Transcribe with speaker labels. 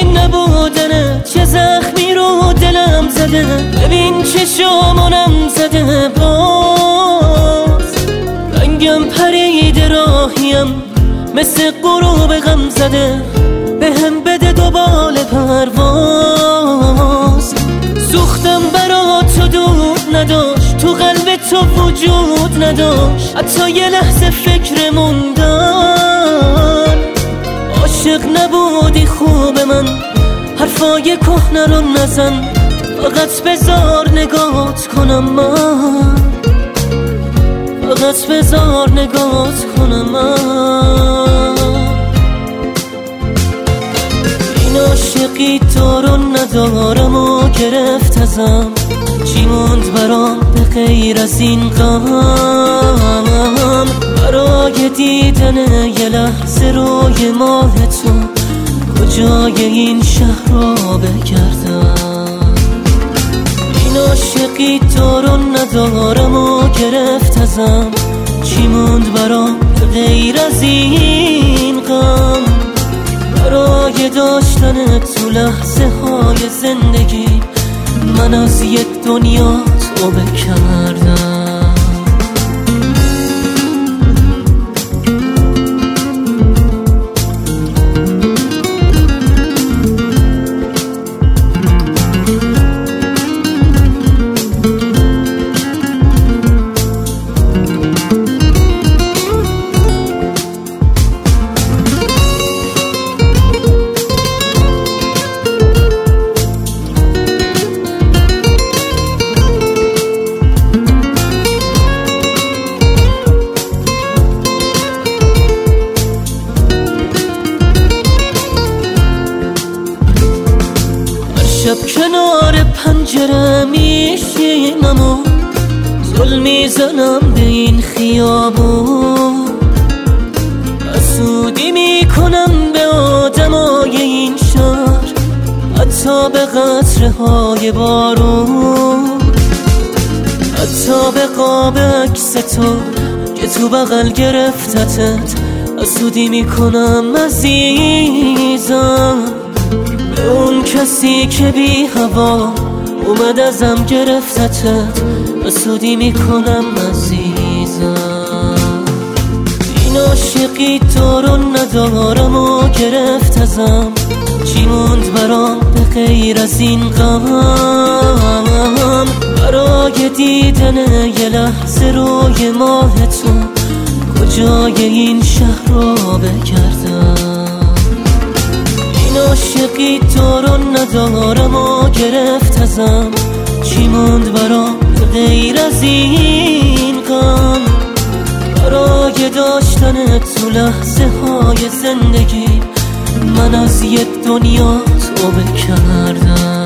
Speaker 1: بودنه چه زخمی رو دلم زده. ببین چه شامونم زده. باز رنگم پرید راهیم مثل غروب غم زده. به هم بده دوبال پرواز. سوختم برا تو دود نداشت تو قلب تو وجود نداشت. حتی یه لحظه فکر موندن عاشق نبودی خوب من. حرفای کهنه رو نزن. فقط بزار نگات کنم من. فقط بزار نگات کنم من. این عاشقی تو رو ندارم و گرفت ازم. چی موند برام؟ غیر از این غم برای دیدن یه لحظه روی ماه تو کجای این شهر را بگردم؟ این عاشقی تو رو ندارم و گرفت ازم چی موند برام غیر از این غم برای داشتن تو لحظه های زندگی من از یه دنیا تو بکردم کنار پنجره میشینم و زل می‌زنم به این خیابون. حسودی می‌کنم به آدمای این شهر حتی به قطره های بارون. حتی به قاب عکس تو که تو بغل گرفتتت حسودی می‌کنم عزیزم. اون کسی که بی هوا اومد ازم گرفتتت حسودی می‌کنم عزیزم. این عاشقی تو رو ندارم و گرفت ازم. چی موند برام به غیر از این غم؟ برای دیدن یه لحظه روی ماه تو کجای این شهر را بگردم؟ این عاشقی تو رو ندارم و گرفت ازم. چی موند برام؟ غیر از این غم برای داشتن تو لحظه های زندگی من از یه دنیا تو بکردم.